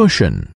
cushion.